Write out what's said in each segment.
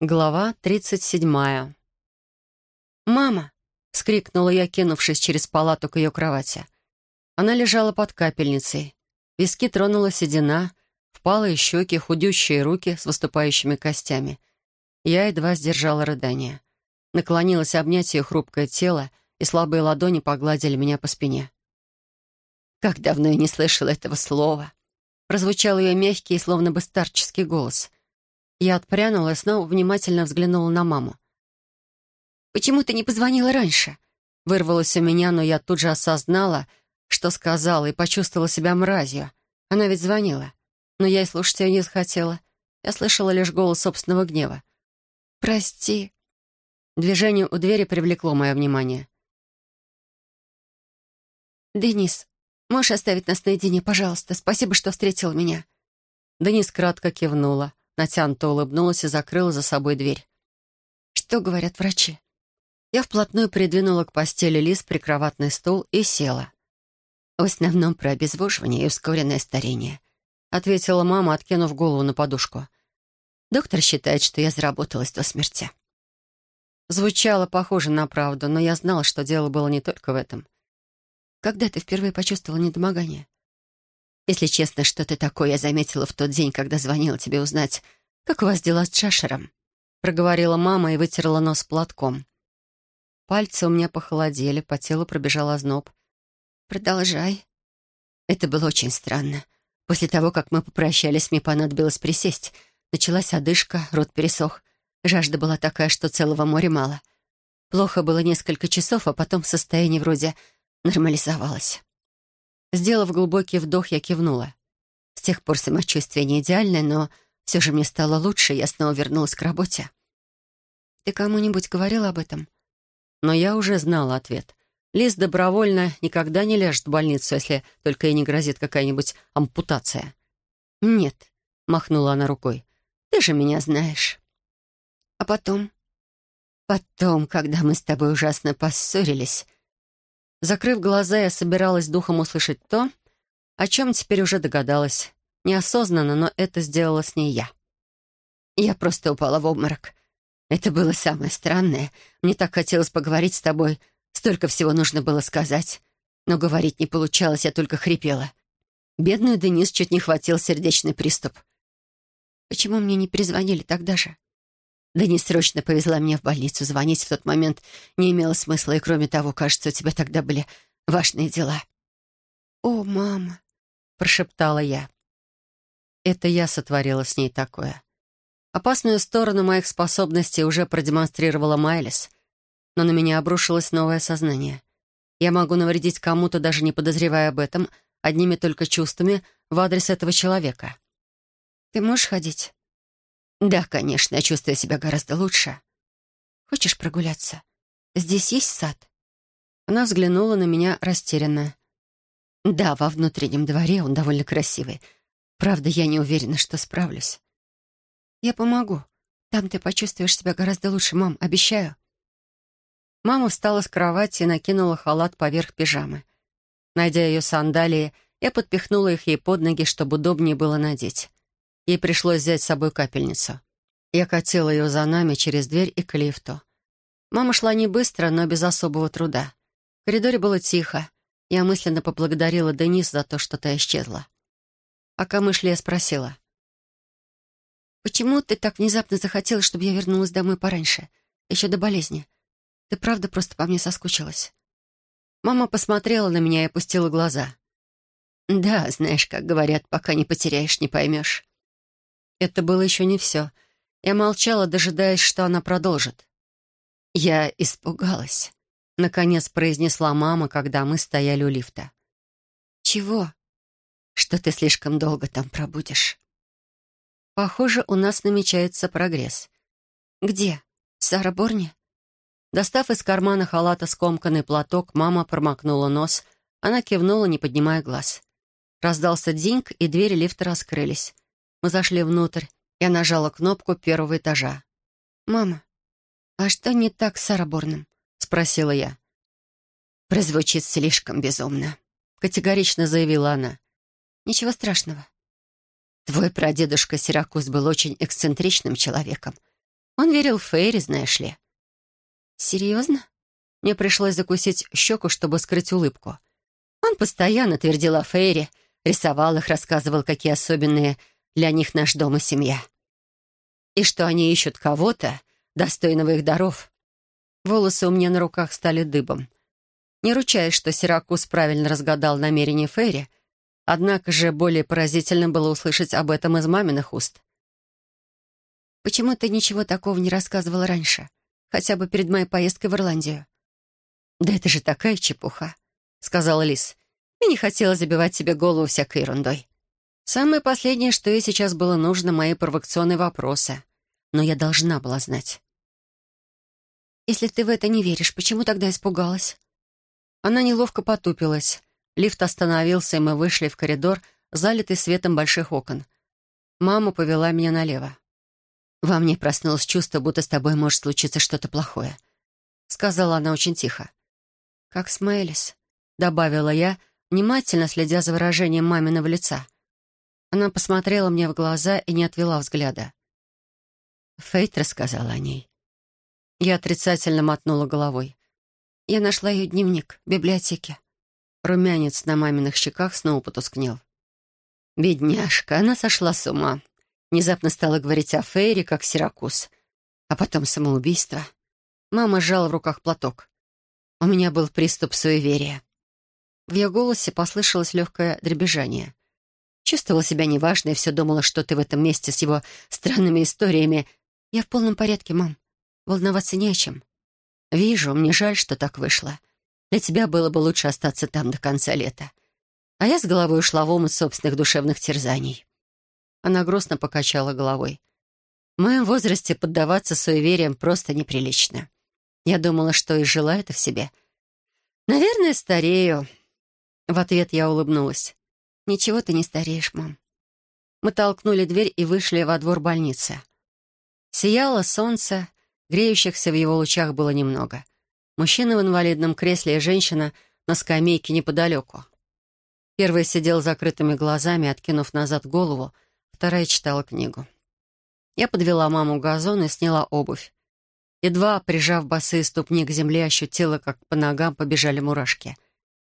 Глава тридцать седьмая. «Мама!» — вскрикнула я, кинувшись через палату к ее кровати. Она лежала под капельницей. Виски тронула седина, впалые щеки, худющие руки с выступающими костями. Я едва сдержала рыдание. Наклонилась обнять ее хрупкое тело, и слабые ладони погладили меня по спине. «Как давно я не слышала этого слова!» Прозвучал ее мягкий, словно бы старческий голос — я отпрянула и снова внимательно взглянула на маму. «Почему ты не позвонила раньше?» Вырвалось у меня, но я тут же осознала, что сказала, и почувствовала себя мразью. Она ведь звонила. Но я и слушать ее не захотела. Я слышала лишь голос собственного гнева. «Прости». Движение у двери привлекло мое внимание. «Денис, можешь оставить нас наедине, пожалуйста? Спасибо, что встретил меня». Денис кратко кивнула. Натянуто улыбнулась и закрыла за собой дверь. «Что говорят врачи?» Я вплотную придвинула к постели лист прикроватный стул и села. «В основном про обезвоживание и ускоренное старение», ответила мама, откинув голову на подушку. «Доктор считает, что я заработалась до смерти». Звучало похоже на правду, но я знала, что дело было не только в этом. «Когда ты впервые почувствовала недомогание?» Если честно, что ты такое я заметила в тот день, когда звонила тебе узнать, как у вас дела с Чашером. Проговорила мама и вытерла нос платком. Пальцы у меня похолодели, по телу пробежал озноб. «Продолжай». Это было очень странно. После того, как мы попрощались, мне понадобилось присесть. Началась одышка, рот пересох. Жажда была такая, что целого моря мало. Плохо было несколько часов, а потом состояние вроде нормализовалось. Сделав глубокий вдох, я кивнула. С тех пор самочувствие не идеальное, но все же мне стало лучше, я снова вернулась к работе. «Ты кому-нибудь говорил об этом?» Но я уже знала ответ. Лиз добровольно никогда не ляжет в больницу, если только ей не грозит какая-нибудь ампутация. «Нет», — махнула она рукой, — «ты же меня знаешь». «А потом?» «Потом, когда мы с тобой ужасно поссорились, Закрыв глаза, я собиралась духом услышать то, о чем теперь уже догадалась. Неосознанно, но это сделала с ней я. Я просто упала в обморок. Это было самое странное. Мне так хотелось поговорить с тобой. Столько всего нужно было сказать. Но говорить не получалось, я только хрипела. Бедную Денис чуть не хватил сердечный приступ. Почему мне не перезвонили тогда же? Да не срочно повезла меня в больницу. Звонить в тот момент не имело смысла, и кроме того, кажется, у тебя тогда были важные дела. «О, мама!» — прошептала я. Это я сотворила с ней такое. Опасную сторону моих способностей уже продемонстрировала Майлис, но на меня обрушилось новое сознание. Я могу навредить кому-то, даже не подозревая об этом, одними только чувствами в адрес этого человека. «Ты можешь ходить?» «Да, конечно, я чувствую себя гораздо лучше. Хочешь прогуляться? Здесь есть сад?» Она взглянула на меня растерянно. «Да, во внутреннем дворе он довольно красивый. Правда, я не уверена, что справлюсь». «Я помогу. Там ты почувствуешь себя гораздо лучше, мам, обещаю». Мама встала с кровати и накинула халат поверх пижамы. Найдя ее сандалии, я подпихнула их ей под ноги, чтобы удобнее было надеть. Ей пришлось взять с собой капельницу. Я катила ее за нами через дверь и к лифту. Мама шла не быстро, но без особого труда. В коридоре было тихо. Я мысленно поблагодарила Денис за то, что та исчезла. Пока мы шли, я спросила. «Почему ты так внезапно захотела, чтобы я вернулась домой пораньше, еще до болезни? Ты правда просто по мне соскучилась?» Мама посмотрела на меня и опустила глаза. «Да, знаешь, как говорят, пока не потеряешь, не поймешь. Это было еще не все. Я молчала, дожидаясь, что она продолжит. «Я испугалась», — наконец произнесла мама, когда мы стояли у лифта. «Чего?» «Что ты слишком долго там пробудешь». «Похоже, у нас намечается прогресс». «Где? В Сараборне?» Достав из кармана халата скомканный платок, мама промокнула нос. Она кивнула, не поднимая глаз. Раздался динг, и двери лифта раскрылись. Мы зашли внутрь. Я нажала кнопку первого этажа. «Мама, а что не так с Сараборном?» — спросила я. «Прозвучит слишком безумно», — категорично заявила она. «Ничего страшного. Твой прадедушка Сиракуз был очень эксцентричным человеком. Он верил в Фейри, знаешь ли. Серьезно? Мне пришлось закусить щеку, чтобы скрыть улыбку. Он постоянно твердил о Фейре, рисовал их, рассказывал, какие особенные для них наш дом и семья. И что они ищут кого-то, достойного их даров. Волосы у меня на руках стали дыбом. Не ручаясь, что Сиракус правильно разгадал намерение Фейри, однако же более поразительно было услышать об этом из маминых уст. «Почему ты ничего такого не рассказывала раньше? Хотя бы перед моей поездкой в Ирландию?» «Да это же такая чепуха», — сказала Лис. «Мне не хотелось забивать себе голову всякой ерундой. Самое последнее, что ей сейчас было нужно, мои провокационные вопросы. Но я должна была знать. «Если ты в это не веришь, почему тогда испугалась?» Она неловко потупилась. Лифт остановился, и мы вышли в коридор, залитый светом больших окон. Мама повела меня налево. «Во мне проснулось чувство, будто с тобой может случиться что-то плохое», — сказала она очень тихо. «Как с Мэлис», — добавила я, внимательно следя за выражением маминого лица. Она посмотрела мне в глаза и не отвела взгляда. Фейт рассказала о ней. Я отрицательно мотнула головой. Я нашла ее дневник в библиотеке. Румянец на маминых щеках снова потускнел. Бедняжка, она сошла с ума. Внезапно стала говорить о Фейре, как Сиракус. А потом самоубийство. Мама сжала в руках платок. У меня был приступ суеверия. В ее голосе послышалось легкое дребезжание. Чувствовала себя неважно и все думала, что ты в этом месте с его странными историями. Я в полном порядке, мам. Волноваться не о чем. Вижу, мне жаль, что так вышло. Для тебя было бы лучше остаться там до конца лета. А я с головой ушла в омут собственных душевных терзаний. Она грустно покачала головой. В моем возрасте поддаваться суевериям просто неприлично. Я думала, что и жила это в себе. Наверное, старею. В ответ я улыбнулась. «Ничего ты не стареешь, мам». Мы толкнули дверь и вышли во двор больницы. Сияло солнце, Греющихся в его лучах было немного. Мужчина в инвалидном кресле и женщина на скамейке неподалеку. Первый сидел закрытыми глазами, откинув назад голову, вторая читала книгу. Я подвела маму к газону и сняла обувь. Едва, прижав босые ступни к земле, ощутила, как по ногам побежали мурашки.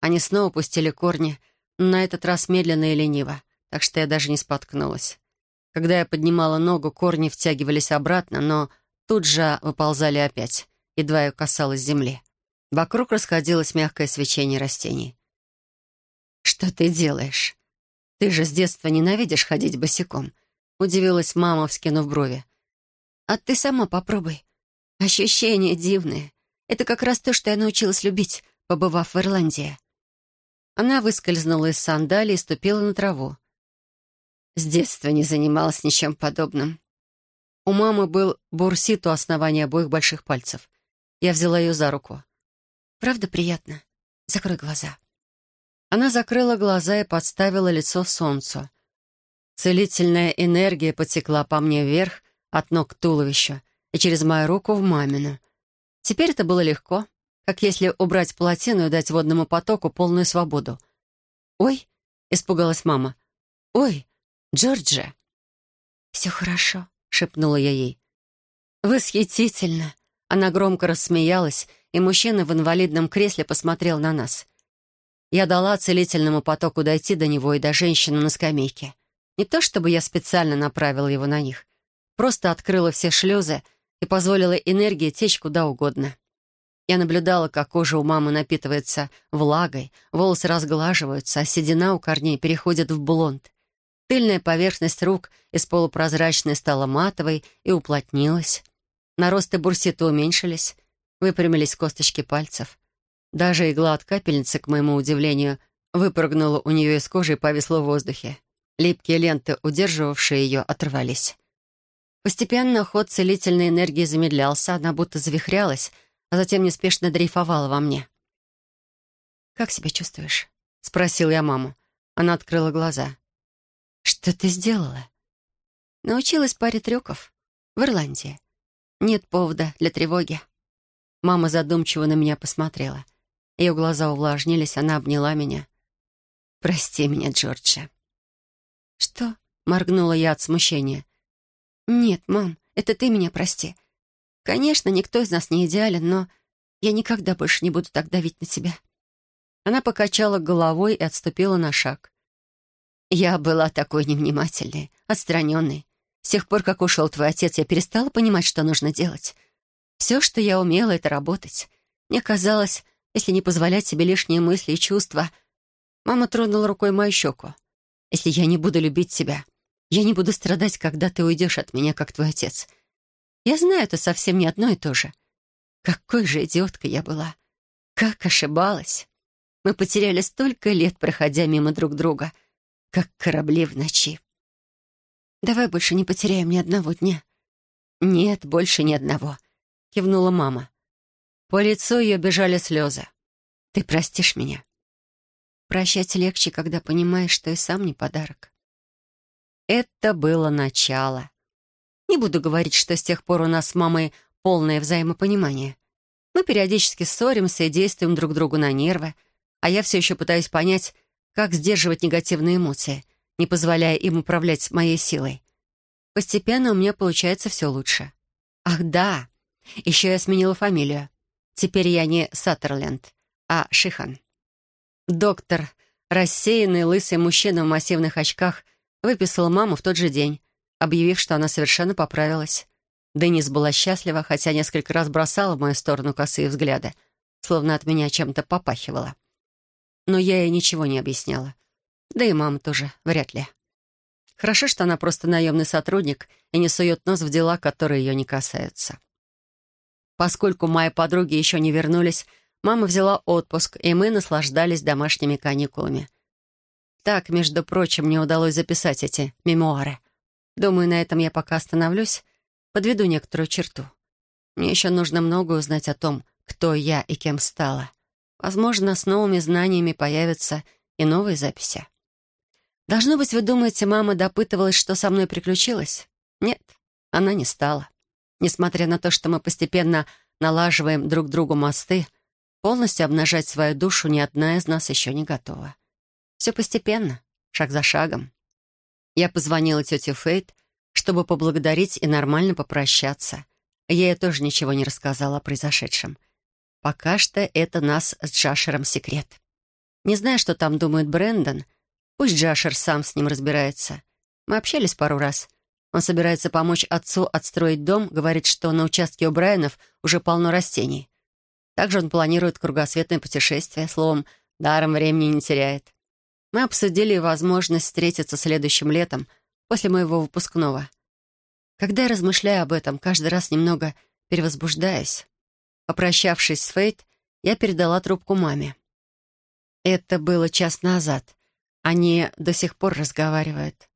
Они снова пустили корни, на этот раз медленно и лениво, так что я даже не споткнулась. Когда я поднимала ногу, корни втягивались обратно, но тут же выползали опять, едва ее касалась земли. Вокруг расходилось мягкое свечение растений. «Что ты делаешь? Ты же с детства ненавидишь ходить босиком», — удивилась мама, вскинув брови. «А ты сама попробуй. Ощущения дивные. Это как раз то, что я научилась любить, побывав в Ирландии». Она выскользнула из сандалии и ступила на траву. С детства не занималась ничем подобным. У мамы был бурсит у основания обоих больших пальцев. Я взяла ее за руку. «Правда приятно? Закрой глаза». Она закрыла глаза и подставила лицо солнцу. Целительная энергия потекла по мне вверх, от ног к туловищу, и через мою руку в мамину. Теперь это было легко, как если убрать плотину и дать водному потоку полную свободу. «Ой!» — испугалась мама. «Ой, Джорджи!» «Все хорошо», шепнула я ей. «Восхитительно!» Она громко рассмеялась, и мужчина в инвалидном кресле посмотрел на нас. Я дала целительному потоку дойти до него и до женщины на скамейке. Не то чтобы я специально направила его на них. Просто открыла все шлюзы и позволила энергии течь куда угодно. Я наблюдала, как кожа у мамы напитывается влагой, волосы разглаживаются, а седина у корней переходит в блонд. Тыльная поверхность рук из полупрозрачной стала матовой и уплотнилась. Наросты бурсита уменьшились, выпрямились косточки пальцев. Даже игла от капельницы, к моему удивлению, выпрыгнула у нее из кожи и повисла в воздухе. Липкие ленты, удерживавшие ее, оторвались. Постепенно ход целительной энергии замедлялся, она будто завихрялась, а затем неспешно дрейфовала во мне. «Как себя чувствуешь?» — спросил я маму. Она открыла глаза. «Что ты сделала?» «Научилась паре трюков. В Ирландии. Нет повода для тревоги». Мама задумчиво на меня посмотрела. Ее глаза увлажнились, она обняла меня. «Прости меня, Джорджа». «Что?» — моргнула я от смущения. «Нет, мам, это ты меня прости. Конечно, никто из нас не идеален, но я никогда больше не буду так давить на тебя». Она покачала головой и отступила на шаг. «Я была такой невнимательной, отстраненной. С тех пор, как ушел твой отец, я перестала понимать, что нужно делать. Все, что я умела, — это работать. Мне казалось, если не позволять себе лишние мысли и чувства... Мама тронула рукой мою щеку. Если я не буду любить тебя, я не буду страдать, когда ты уйдешь от меня, как твой отец. Я знаю, это совсем не одно и то же. Какой же идиоткой я была. Как ошибалась. Мы потеряли столько лет, проходя мимо друг друга, как корабли в ночи. Давай больше не потеряем ни одного дня. Нет, больше ни одного, кивнула мама. По лицу ее бежали слезы. Ты простишь меня? Прощать легче, когда понимаешь, что и сам не подарок. Это было начало. Не буду говорить, что с тех пор у нас с мамой полное взаимопонимание. Мы периодически ссоримся и действуем друг другу на нервы, а я все еще пытаюсь понять, как сдерживать негативные эмоции, не позволяя им управлять моей силой. Постепенно у меня получается все лучше. Ах да, еще я сменила фамилию. Теперь я не Саттерленд, а Шихан. Доктор, рассеянный лысый мужчина в массивных очках, выписал маму в тот же день, объявив, что она совершенно поправилась. Денис была счастлива, хотя несколько раз бросала в мою сторону косые взгляды, словно от меня чем-то попахивала. Но я ей ничего не объясняла. Да и мама тоже, вряд ли. Хорошо, что она просто наемный сотрудник и не сует нос в дела, которые ее не касаются. Поскольку мои подруги еще не вернулись, Мама взяла отпуск, и мы наслаждались домашними каникулами. Так, между прочим, мне удалось записать эти мемуары. Думаю, на этом я пока остановлюсь, подведу некоторую черту. Мне еще нужно многое узнать о том, кто я и кем стала. Возможно, с новыми знаниями появятся и новые записи. Должно быть, вы думаете, мама допытывалась, что со мной приключилось? Нет, она не стала. Несмотря на то, что мы постепенно налаживаем друг другу мосты, Полностью обнажать свою душу ни одна из нас еще не готова. Все постепенно, шаг за шагом. Я позвонила тете Фейт, чтобы поблагодарить и нормально попрощаться. Я ей тоже ничего не рассказала о произошедшем. Пока что это нас с Джашером секрет. Не знаю, что там думает Брэндон. Пусть Джашер сам с ним разбирается. Мы общались пару раз. Он собирается помочь отцу отстроить дом, говорит, что на участке у Брайанов уже полно растений. Также он планирует кругосветное путешествие, словом, даром времени не теряет. Мы обсудили возможность встретиться следующим летом, после моего выпускного. Когда я размышляю об этом, каждый раз немного перевозбуждаюсь. Попрощавшись с Фейт, я передала трубку маме. Это было час назад. Они до сих пор разговаривают.